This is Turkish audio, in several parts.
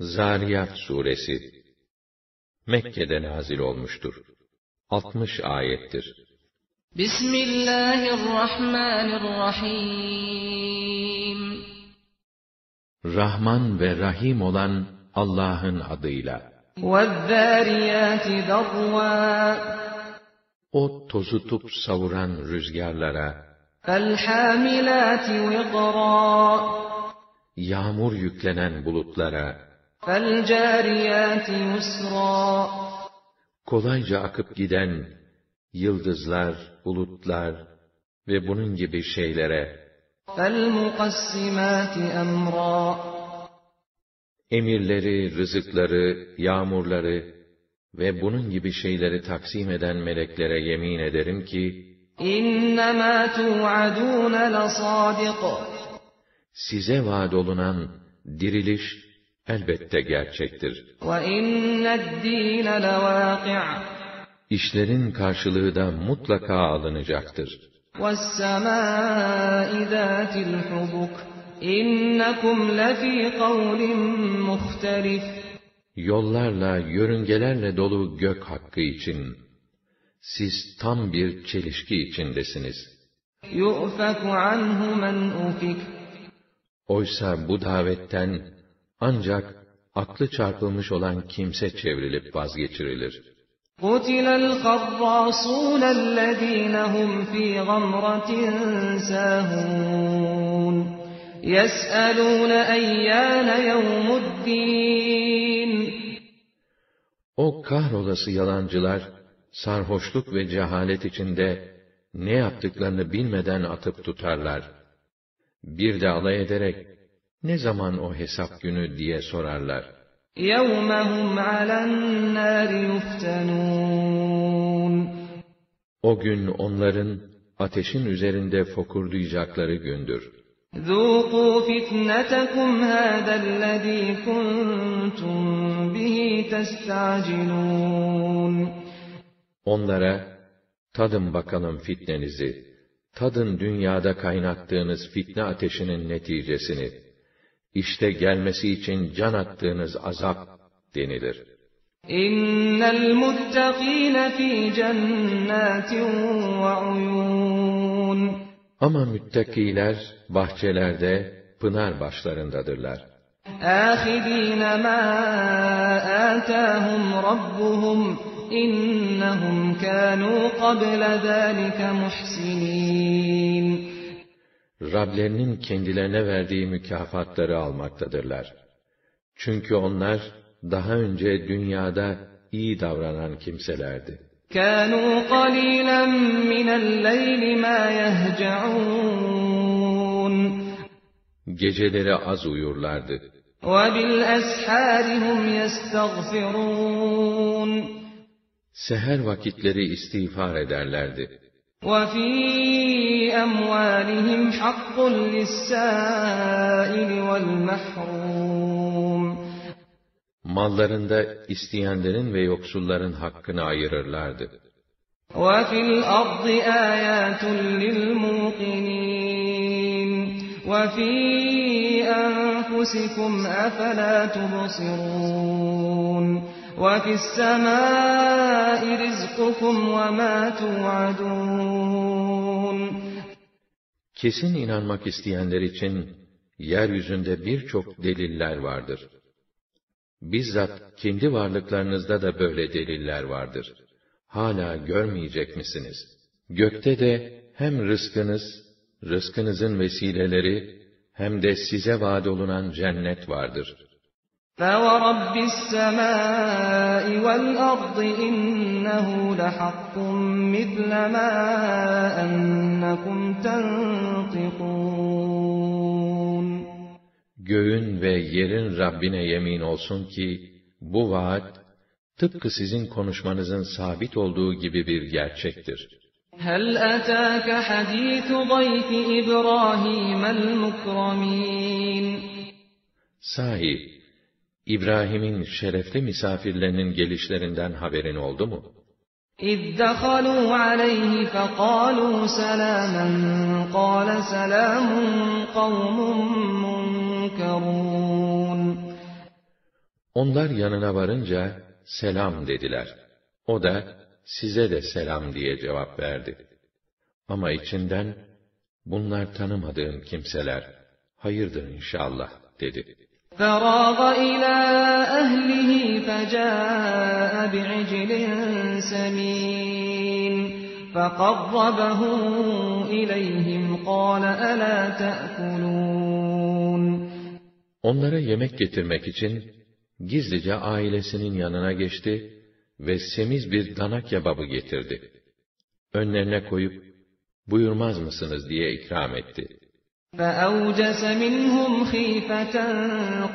Zariyat suresi Mekke'de nazil olmuştur. 60 ayettir. Bismillahirrahmanirrahim Rahman ve Rahim olan Allah'ın adıyla. O tozutup savuran rüzgarlara, Yağmur yüklenen bulutlara, kolayca akıp giden yıldızlar, bulutlar ve bunun gibi şeylere, فَالْمُقَسِّمَاتِ أَمْرًا emirleri, rızıkları, yağmurları ve bunun gibi şeyleri taksim eden meleklere yemin ederim ki, إِنَّمَا تُوعَدُونَ لَصَادِقٌ size vaad olunan diriliş elbette gerçektir. İşlerin karşılığı da mutlaka alınacaktır. Yollarla, yörüngelerle dolu gök hakkı için, siz tam bir çelişki içindesiniz. Oysa bu davetten ancak aklı çarpılmış olan kimse çevrilip vazgeçirilir. قُتِلَ الْخَرَّاصُونَ الَّذ۪ينَ هُمْ ف۪ي غَمْرَةٍ سَاهُونَ يَسْأَلُونَ اَيَّانَ يَوْمُ الدِّينِ O kahrolası yalancılar, sarhoşluk ve cehalet içinde ne yaptıklarını bilmeden atıp tutarlar. Bir de alay ederek, ne zaman o hesap günü diye sorarlar. يَوْمَ عَلَى النَّارِ O gün onların ateşin üzerinde fokurdayacakları gündür. ذُوقُوا فِتْنَتَكُمْ هَذَا الَّذ۪ي كُنْتُمْ بِهِ Onlara, tadın bakalım fitnenizi, tadın dünyada kaynattığınız fitne ateşinin neticesini, işte gelmesi için can attığınız azap denilir. İnnel muttakine fi cennetin ve uyun. Ama müttakiler bahçelerde, pınar başlarındadırlar. Âhidîne mâ âtâhum rabbuhum innehum kânû qabla zâlike muhsinîn. Rablerinin kendilerine verdiği mükafatları almaktadırlar. Çünkü onlar daha önce dünyada iyi davranan kimselerdi. كَانُوا قَلِيلًا مِنَ اللَّيْلِ مَا يَهْجَعُونَ Geceleri az uyurlardı. وَبِالْأَسْحَارِ هُمْ يَسْتَغْفِرُونَ Seher vakitleri istiğfar ederlerdi. وَفِي أَمْوَالِهِمْ حَقٌّ لِلسَّائِلِ وَالْمَحْرُومِ Mallarında isteyenlerin ve yoksulların hakkını ayırırlardı. وَفِي الْأَرْضِ آيَاتٌ لِلْمُوقِنِينَ وَفِي أَنفُسِكُمْ أَفَلَا تُبْصِرُونَ وَفِي السَّمَاءِ رِزْقُكُمْ وَمَا تُوعَدُونَ Kesin inanmak isteyenler için yeryüzünde birçok deliller vardır. Bizzat kendi varlıklarınızda da böyle deliller vardır. Hala görmeyecek misiniz? Gökte de hem rızkınız, rızkınızın vesileleri, hem de size vaad olunan cennet vardır. فَوَرَبِّ السَّمَاءِ وَالْأَرْضِ إِنَّهُ لَحَقٌّ مِثْلَ مَا أَنَّكُمْ تَنطِقُونَ Göğün ve yerin Rabbine yemin olsun ki, bu vaat, tıpkı sizin konuşmanızın sabit olduğu gibi bir gerçektir. هَلْ أَتَاكَ حَدِيثُ ضَيْفِ إِبْرَاهِيمَ الْمُكْرَمِينَ Sahi, İbrahim'in şerefli misafirlerinin gelişlerinden haberin oldu mu? إِذْ دَخَلُوا عَلَيْهِ فَقَالُوا سَلَامًا قَالَ سَلَامٌ قَوْمٌ مُنكَرُونَ Onlar yanına varınca, selam dediler. O da, size de selam diye cevap verdi. Ama içinden, bunlar tanımadığım kimseler, hayırdır inşallah, dedi. فراغ إلى أهله فجاء بعجل سمين فقربه إليهم قال ألا تأكلون Onlara yemek getirmek için gizlice ailesinin yanına geçti ve semiz bir dana kebabı getirdi. Önlerine koyup, buyurmaz mısınız diye ikram etti. فأوجس منهم خيفة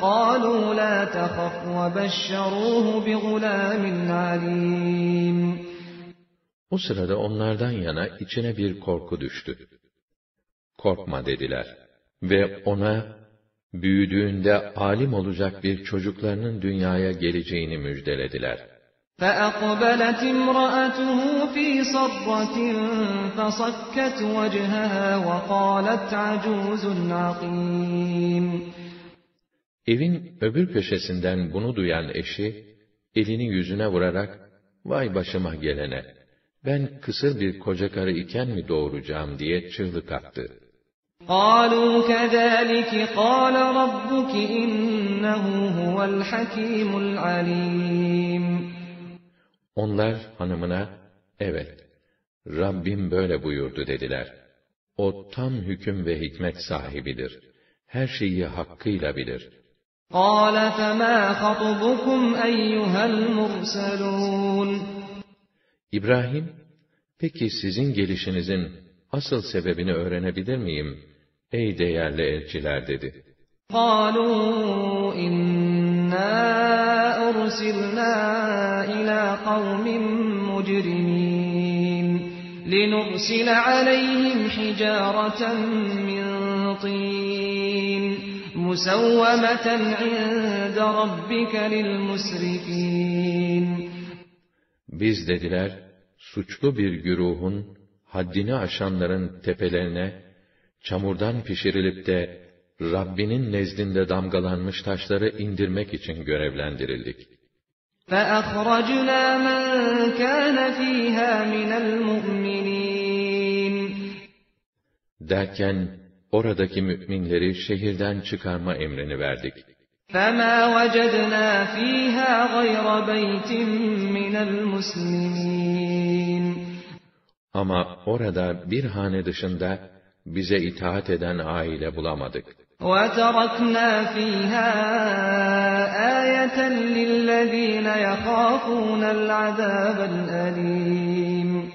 قالوا لا تخف وبشروه بغلام عليم O sırada onlardan yana içine bir korku düştü. Korkma dediler. Ve ona, büyüdüğünde alim olacak bir çocuklarının dünyaya geleceğini müjdelediler. فأقبلت امرأته في صرة فصكت وجهها وقالت عجوز عقيم Evin öbür köşesinden bunu duyan eşi, elini yüzüne vurarak, vay başıma gelene, ben kısır bir koca karı iken mi doğuracağım diye çığlık attı. قالوا كذلك قال ربك إنه هو الحكيم العليم Onlar hanımına, evet, Rabbim böyle buyurdu dediler. O tam hüküm ve hikmet sahibidir. Her şeyi hakkıyla bilir. قال فما خطبكم أيها المرسلون İbrahim, peki sizin gelişinizin asıl sebebini öğrenebilir miyim, ey değerli elçiler dedi. قالوا İnna ursilna ila kavmin mujrimin linursila aleyhim hicareten min tin musawwameten inde rabbike Biz dediler suçlu bir güruhun haddini aşanların tepelerine çamurdan pişirilip de Rabbinin nezdinde damgalanmış taşları indirmek için görevlendirildik. فأخرجنا من كان فيها من المؤمنين Derken, oradaki müminleri şehirden çıkarma emrini verdik. فما وجدنا فيها غير بيت من المسلمين Ama orada bir hane dışında bize itaat eden aile bulamadık. وتركنا فيها آية للذين يخافون العذاب الأليم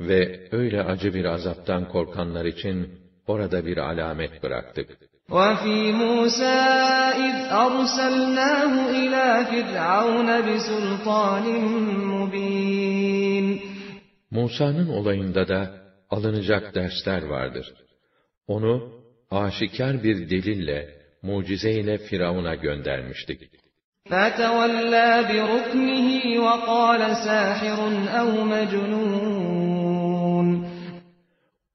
Ve öyle acı bir azaptan korkanlar için orada bir alamet bıraktık. وفي موسى إذ أرسلناه إلى فرعون بسلطان مبين Musa'nın olayında da alınacak dersler vardır. Onu aşikar bir delille, mucizeyle Firavun'a göndermiştik. فتولى بركنه وقال ساحر أو مجنون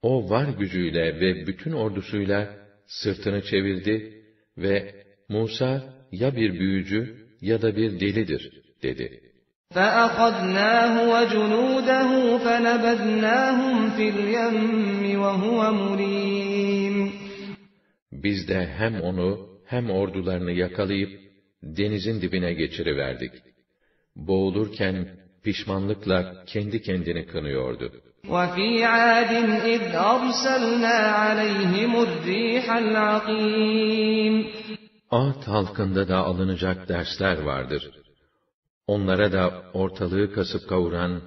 O var gücüyle ve bütün ordusuyla sırtını çevirdi ve Musa ya bir büyücü ya da bir delidir dedi. فأخذناه وجنوده فنبذناهم في اليم وهو مليم Biz de hem onu hem ordularını yakalayıp denizin dibine geçiriverdik. Boğulurken pişmanlıkla kendi kendini kınıyordu. وفي عاد إذ أرسلنا عليهم الريح العقيم Ad halkında da alınacak dersler vardır. Onlara da ortalığı kasıp kavuran,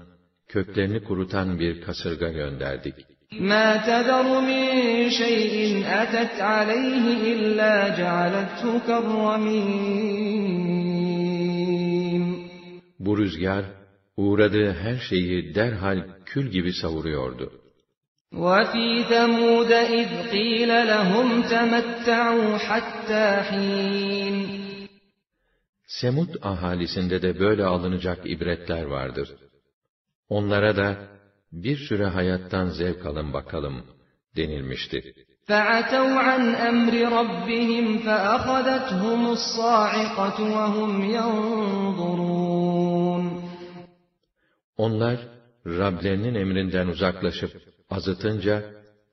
köklerini kurutan bir kasırga gönderdik. ما تذر من شيء أتت عليه إلا جعلته كالرميم Bu rüzgar, uğradığı her şeyi derhal kül gibi savuruyordu. وفي ثمود إذ قيل لهم تمتعوا حتى حين Semud ahalisinde de böyle alınacak ibretler vardır. Onlara da bir süre hayattan zevk alın bakalım denilmişti. فَعَتَوْا عَنْ أَمْرِ رَبِّهِمْ فَأَخَذَتْهُمُ الصَّاعِقَةُ وَهُمْ يَنظُرُونَ Onlar, Rablerinin emrinden uzaklaşıp azıtınca,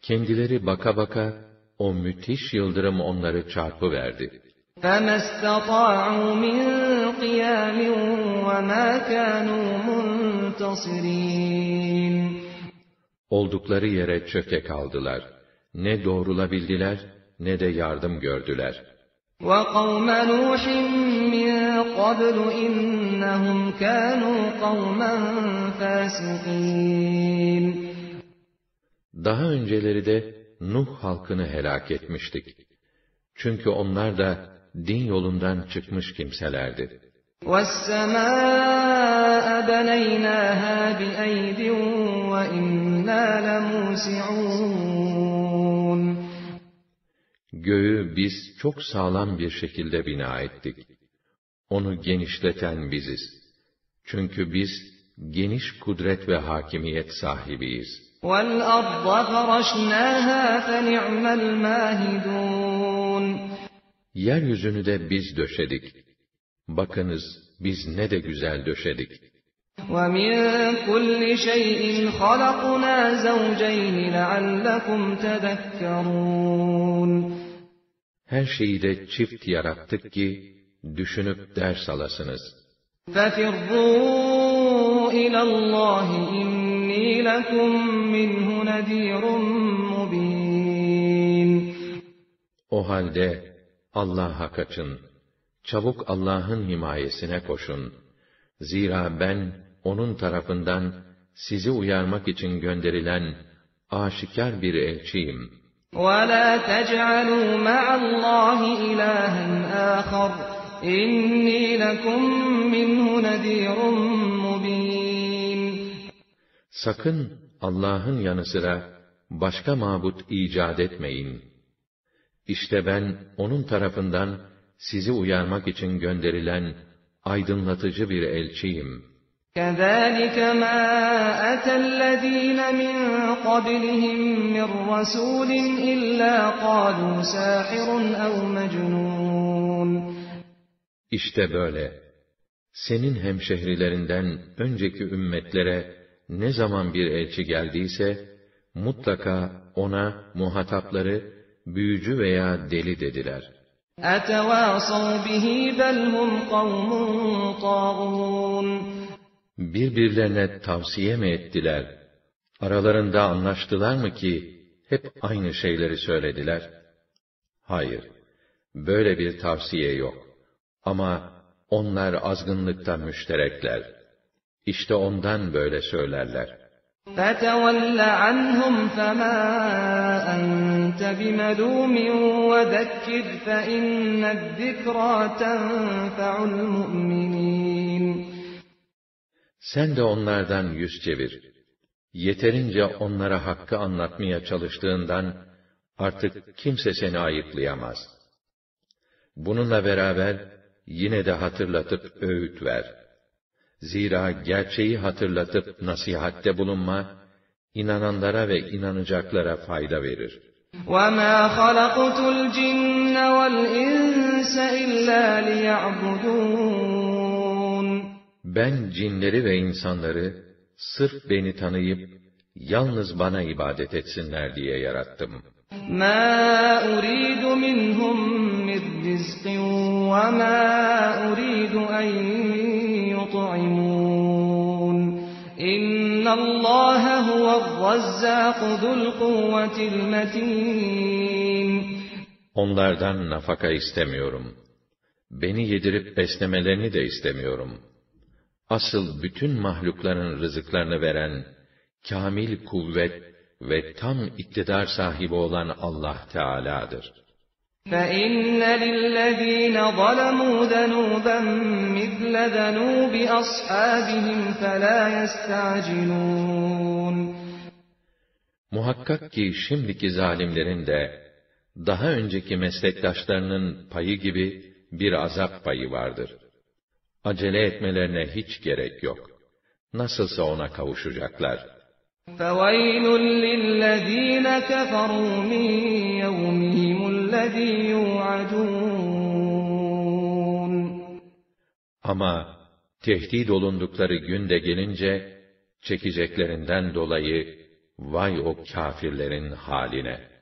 kendileri baka baka, o müthiş yıldırım onları çarpıverdi. فَمَا اسْتَطَاعُوا مِنْ قِيَامٍ وَمَا كَانُوا مُنْتَصِرِينَ Oldukları yere çöke kaldılar. Ne doğrulabildiler, ne de yardım gördüler. وَقَوْمَ نُوحٍ مِّن قَبْلُ إِنَّهُمْ كَانُوا قَوْمًا فَاسِقِينَ Daha önceleri de Nuh halkını helak etmiştik. Çünkü onlar da din yolundan çıkmış kimselerdi. وَالسَّمَاءَ بَنَيْنَاهَا بِأَيْدٍ وَإِنَّا لَمُوسِعُونَ Göğü biz çok sağlam bir şekilde bina ettik. Onu genişleten biziz. Çünkü biz geniş kudret ve hakimiyet sahibiyiz. وَالْأَرْضَ فَرَشْنَاهَا فَنِعْمَ الْمَاهِدُونَ Yeryüzünü de biz döşedik. Bakınız biz ne de güzel döşedik. وَمِن كُلِّ شَيْءٍ خَلَقْنَا زَوْجَيْنِ لَعَلَّكُمْ تَذَكَّرُونَ Her şeyi de çift yarattık ki, düşünüp ders alasınız. فَفِرُّوا إِلَى اللّٰهِ إِنِّي لَكُمْ مِنْهُ نَذ۪يرٌ مُّب۪ينٌ O halde Allah'a kaçın. Çabuk Allah'ın himayesine koşun. Zira ben onun tarafından sizi uyarmak için gönderilen aşikar bir elçiyim. وَلَا تَجْعَلُوا مَعَ اللّٰهِ إِلَٰهًا آخَرَ إِنِّي لَكُمْ مِنْهُ نَذ۪يرٌ مُّب۪ينٌ Sakın Allah'ın yanı sıra başka mabut icat etmeyin. İşte ben onun tarafından sizi uyarmak için gönderilen aydınlatıcı bir elçiyim. كَذَٰلِكَ مَا أَتَى الَّذ۪ينَ مِنْ قَبْلِهِمْ مِنْ رَسُولٍ إِلَّا قَالُوا سَاحِرٌ اَوْ مَجْنُونٌ İşte böyle. Senin hemşehrilerinden önceki ümmetlere ne zaman bir elçi geldiyse, mutlaka ona muhatapları büyücü veya deli dediler. اَتَوَاصَوْا بِهِ بَلْ هُمْ قَوْمٌ طَاغُونَ Birbirlerine tavsiye mi ettiler? Aralarında anlaştılar mı ki hep aynı şeyleri söylediler? Hayır, böyle bir tavsiye yok. Ama onlar azgınlıkta müşterekler. İşte ondan böyle söylerler. فَتَوَلَّ عَنْهُمْ فَمَا أَنْتَ بِمَلُومٍ وَذَكِّرْ فَإِنَّ الذِّكْرَى تَنْفَعُ الْمُؤْمِنِينَ Sen de onlardan yüz çevir. Yeterince onlara hakkı anlatmaya çalıştığından artık kimse seni ayıplayamaz. Bununla beraber yine de hatırlatıp öğüt ver. Zira gerçeği hatırlatıp nasihatte bulunma, inananlara ve inanacaklara fayda verir. وَمَا خَلَقْتُ الْجِنَّ وَالْإِنسَ إِلَّا لِيَعْبُدُونَ Ben cinleri ve insanları sırf beni tanıyıp yalnız bana ibadet etsinler diye yarattım. مَا أُرِيدُ مِنْهُمْ مِنْ رِزْقٍ وَمَا أُرِيدُ أَنْ يُطْعِمُونَ إِنَّ اللّٰهَ هُوَ الرَّزَّاقُ ذُو الْقُوَّةِ الْمَتِينَ Onlardan nafaka istemiyorum. Beni yedirip beslemelerini de istemiyorum. Asıl bütün mahlukların rızıklarını veren, kamil kuvvet ve tam iktidar sahibi olan Allah Teala'dır. فَإِنَّ لِلَّذ۪ينَ ظَلَمُوا ذَنُوبًا مِثْلَ ذَنُوبِ أَصْحَابِهِمْ فَلَا يَسْتَعْجِلُونَ Muhakkak ki şimdiki zalimlerin de, daha önceki meslektaşlarının payı gibi bir azap payı vardır. Acele etmelerine hiç gerek yok. Nasılsa ona kavuşacaklar. فَوَيْلٌ لِلَّذ۪ينَ كَفَرُوا مِنْ يَوْمِهِمُ الَّذ۪ي يُوعَدُونَ Ama tehdit olundukları gün de gelince, çekeceklerinden dolayı, vay o kâfirlerin haline!